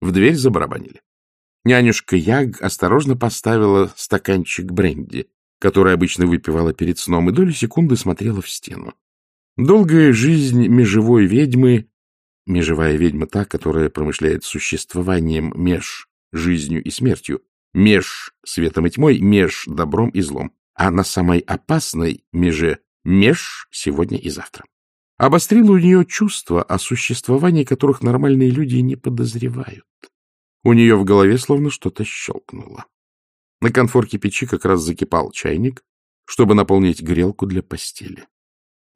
В дверь забарабанили. Нянюшка Яг осторожно поставила стаканчик бренди, который обычно выпивала перед сном, и долю секунды смотрела в стену. Долгая жизнь межевой ведьмы, межевая ведьма та, которая промышляет существованием меж жизнью и смертью, меж светом и тьмой, меж добром и злом, а на самой опасной меже меж сегодня и завтра. Обострило у нее чувства, о существовании которых нормальные люди не подозревают. У нее в голове словно что-то щелкнуло. На конфорке печи как раз закипал чайник, чтобы наполнить грелку для постели.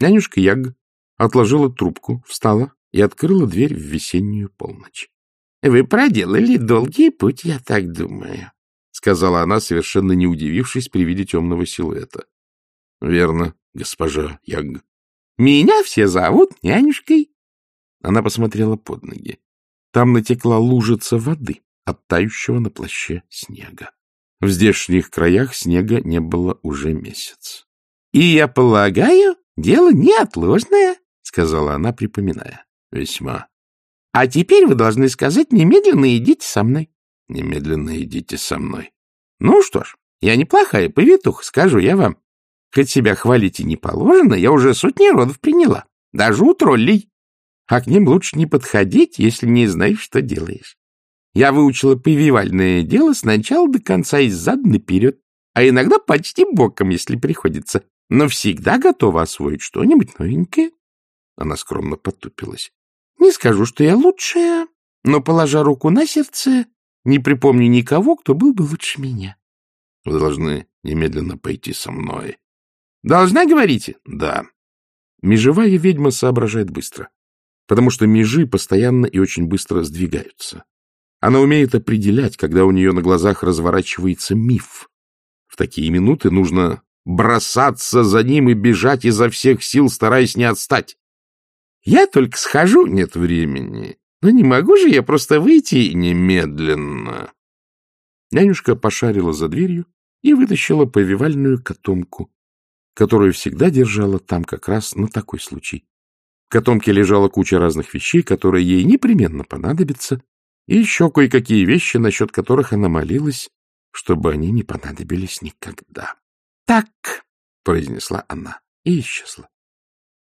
Нянюшка Яг отложила трубку, встала и открыла дверь в весеннюю полночь. — Вы проделали долгий путь, я так думаю, — сказала она, совершенно не удивившись при виде темного силуэта. — Верно, госпожа Яг. — Меня все зовут нянюшкой. Она посмотрела под ноги. Там натекла лужица воды от тающего на плаще снега. В здешних краях снега не было уже месяц. — И я полагаю, дело неотложное, — сказала она, припоминая. — Весьма. — А теперь вы должны сказать немедленно идите со мной. — Немедленно идите со мной. — Ну что ж, я неплохая повитуха, скажу я вам. Хоть себя хвалить и не положено, я уже сотни родов приняла, даже у троллей а к ним лучше не подходить, если не знаешь, что делаешь. Я выучила повивальное дело с начала до конца и зад наперед, а иногда почти боком, если приходится, но всегда готова освоить что-нибудь новенькое. Она скромно потупилась. Не скажу, что я лучшая, но, положа руку на сердце, не припомню никого, кто был бы лучше меня. Вы должны немедленно пойти со мной. Должна, говорите? Да. Межевая ведьма соображает быстро потому что межи постоянно и очень быстро сдвигаются. Она умеет определять, когда у нее на глазах разворачивается миф. В такие минуты нужно бросаться за ним и бежать изо всех сил, стараясь не отстать. Я только схожу, нет времени. Но не могу же я просто выйти немедленно. Нянюшка пошарила за дверью и вытащила повивальную котомку, которую всегда держала там как раз на такой случай котомке лежала куча разных вещей, которые ей непременно понадобятся, и еще кое-какие вещи, насчет которых она молилась, чтобы они не понадобились никогда. — Так, — произнесла она и исчезла.